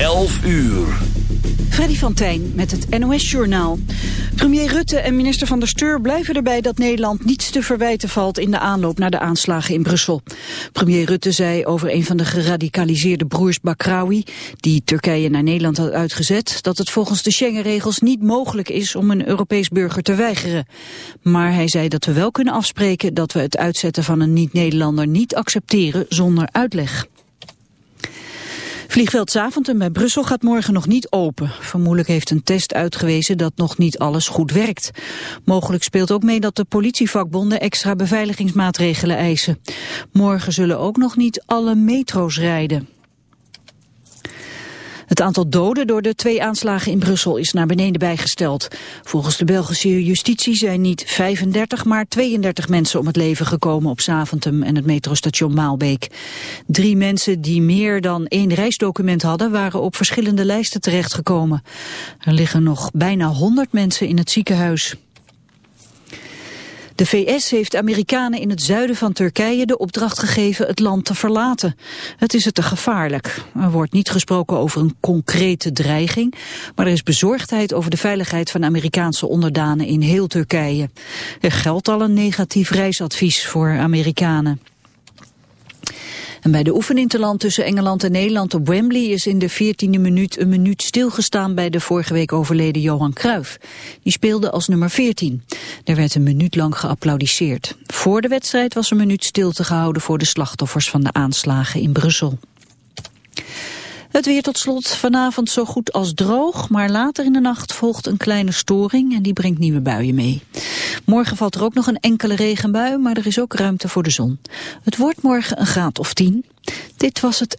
11 uur. Freddy van Tijn met het NOS-journaal. Premier Rutte en minister Van der Steur blijven erbij dat Nederland niets te verwijten valt in de aanloop naar de aanslagen in Brussel. Premier Rutte zei over een van de geradicaliseerde broers Bakrawi, die Turkije naar Nederland had uitgezet, dat het volgens de Schengen-regels niet mogelijk is om een Europees burger te weigeren. Maar hij zei dat we wel kunnen afspreken dat we het uitzetten van een niet-Nederlander niet accepteren zonder uitleg. Vliegveld Zaventem bij Brussel gaat morgen nog niet open. Vermoedelijk heeft een test uitgewezen dat nog niet alles goed werkt. Mogelijk speelt ook mee dat de politievakbonden extra beveiligingsmaatregelen eisen. Morgen zullen ook nog niet alle metro's rijden. Het aantal doden door de twee aanslagen in Brussel is naar beneden bijgesteld. Volgens de Belgische justitie zijn niet 35, maar 32 mensen om het leven gekomen op Zaventem en het metrostation Maalbeek. Drie mensen die meer dan één reisdocument hadden waren op verschillende lijsten terechtgekomen. Er liggen nog bijna 100 mensen in het ziekenhuis. De VS heeft Amerikanen in het zuiden van Turkije de opdracht gegeven het land te verlaten. Het is het te gevaarlijk. Er wordt niet gesproken over een concrete dreiging, maar er is bezorgdheid over de veiligheid van Amerikaanse onderdanen in heel Turkije. Er geldt al een negatief reisadvies voor Amerikanen. En bij de oefeninterland tussen Engeland en Nederland op Wembley is in de 14e minuut een minuut stilgestaan bij de vorige week overleden Johan Cruijff. Die speelde als nummer 14. Er werd een minuut lang geapplaudisseerd. Voor de wedstrijd was een minuut stilte gehouden voor de slachtoffers van de aanslagen in Brussel. Het weer tot slot vanavond zo goed als droog, maar later in de nacht volgt een kleine storing en die brengt nieuwe buien mee. Morgen valt er ook nog een enkele regenbui, maar er is ook ruimte voor de zon. Het wordt morgen een graad of 10. Dit was het...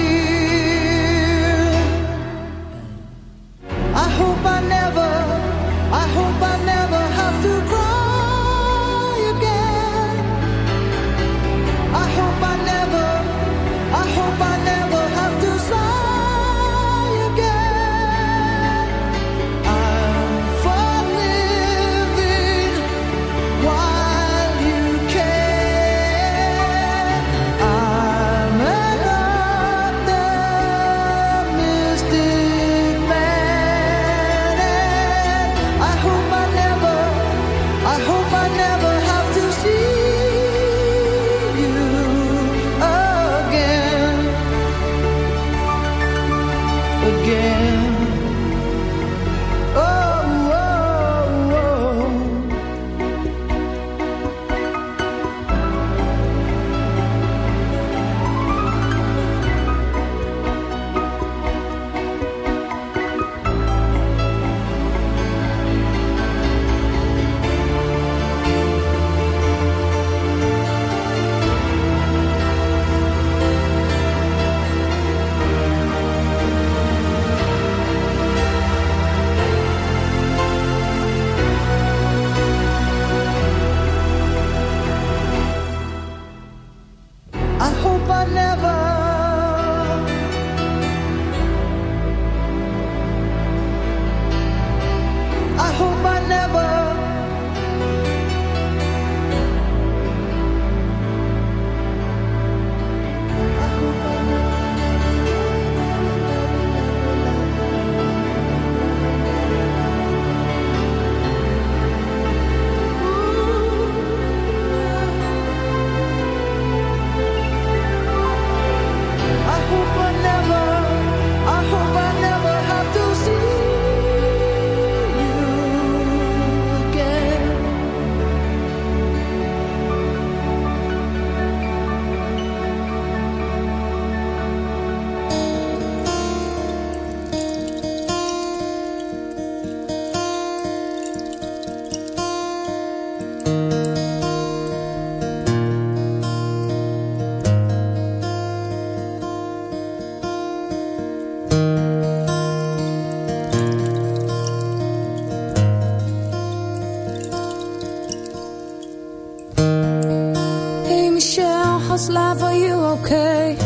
life, are you okay?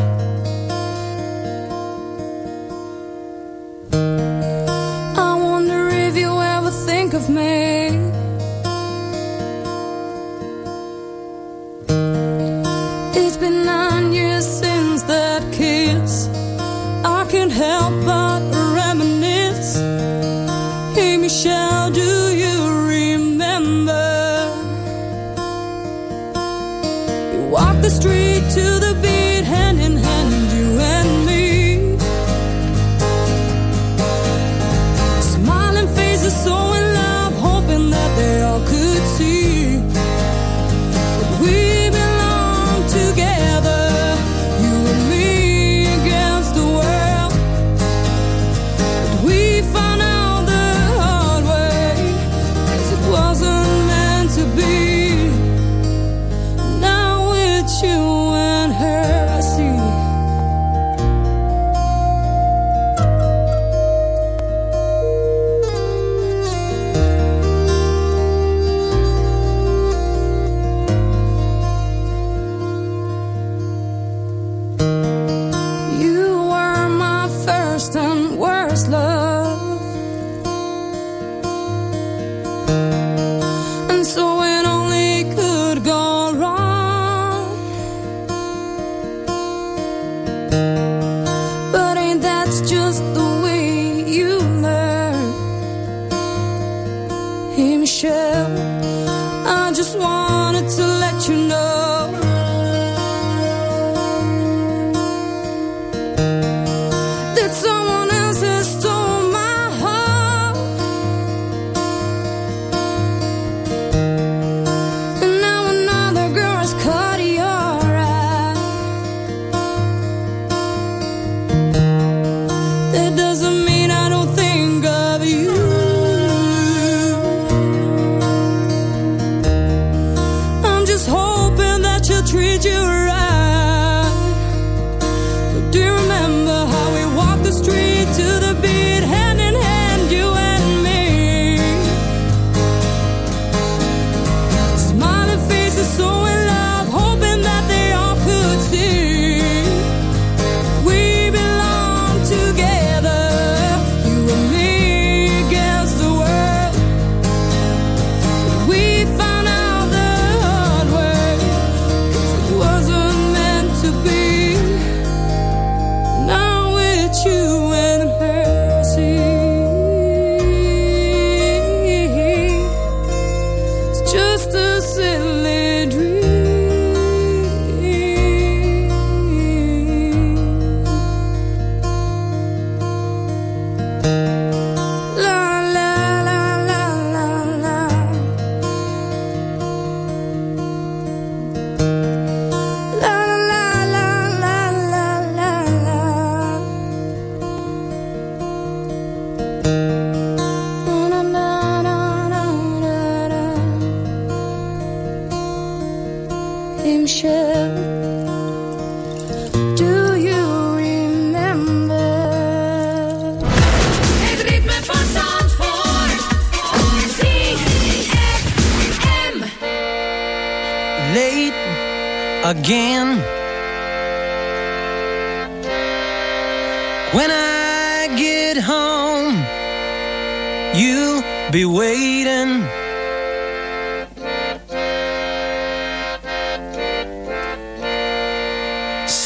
I wonder if you ever think of me. It's been nine years since that kiss. I can't help but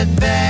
head back.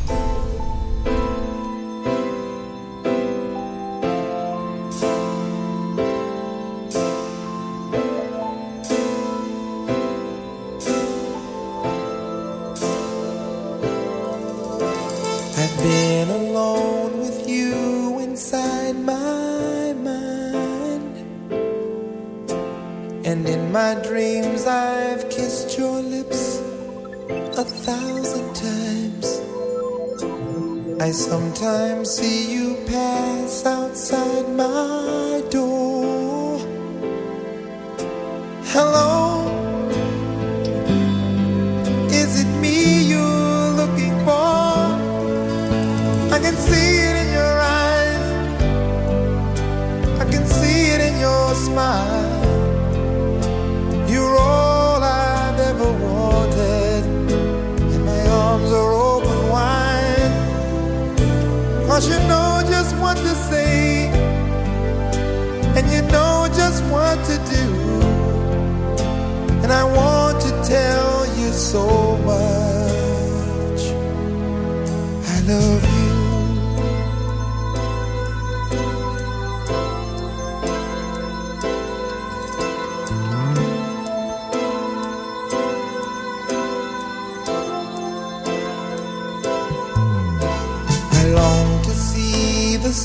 So much. I love you.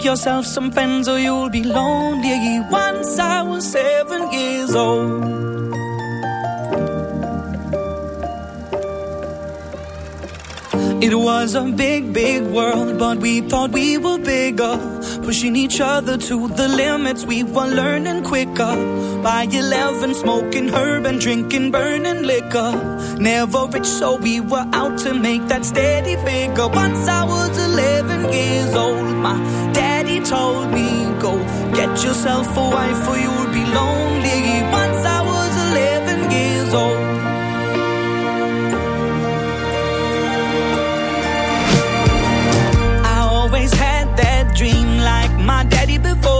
Make yourself some friends or you'll be lonely. Once I was seven years old. It was a big, big world, but we thought we were bigger. Pushing each other to the limits, we were learning quicker. By 11, smoking herb and drinking burning liquor. Never rich, so we were out to make that steady figure. Once I was 11 years old, my daddy told me, Go get yourself a wife or you'll be lonely. Once I was 11 years old. I always had that dream like my daddy before.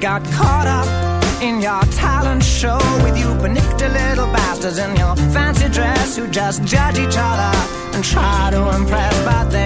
Got caught up in your talent show with you panicky little bastards in your fancy dress who just judge each other and try to impress, but they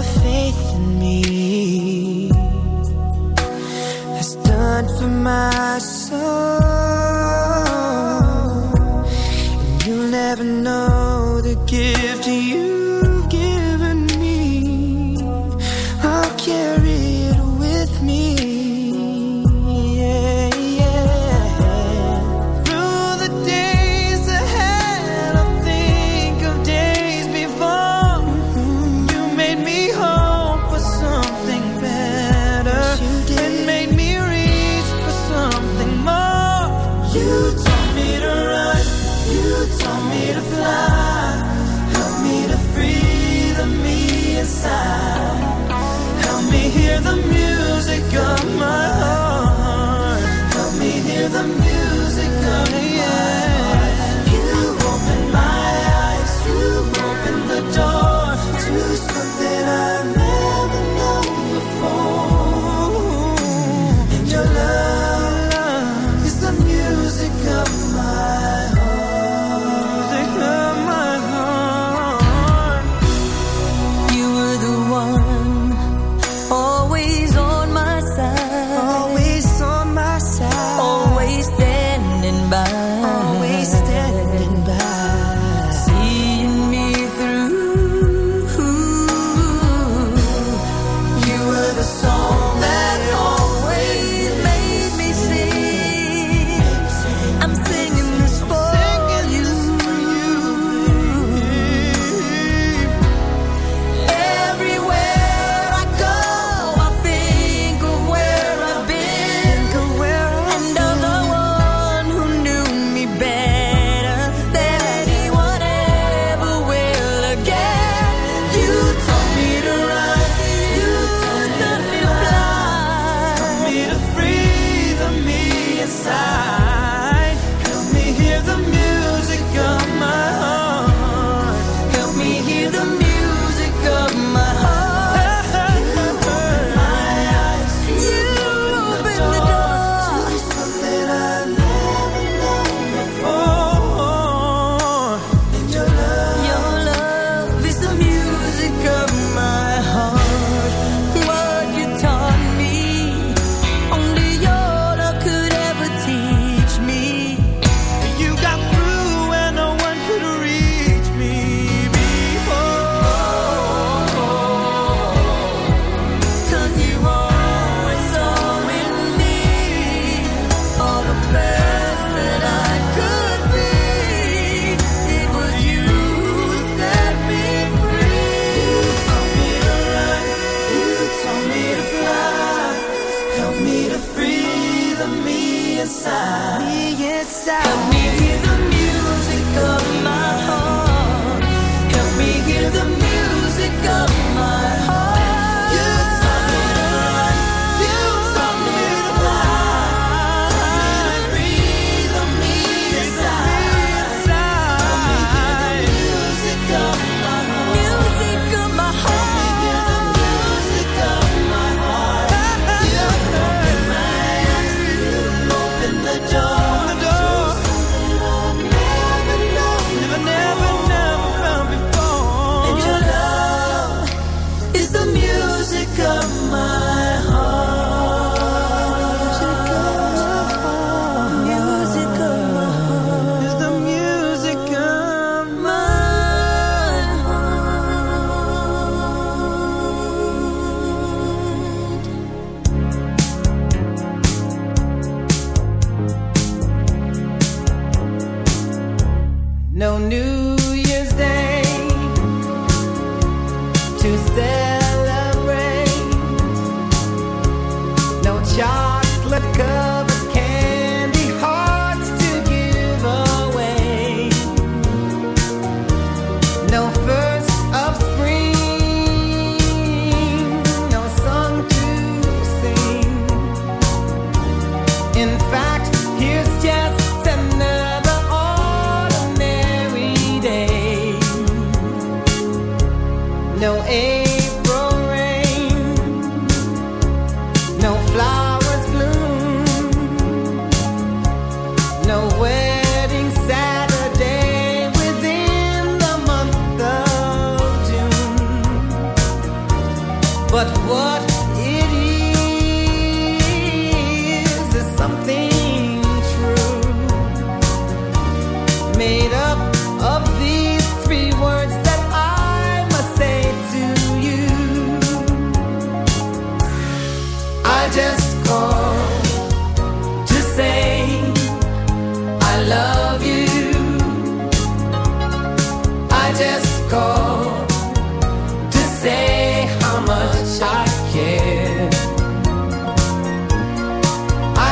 your faith in me has done for my soul.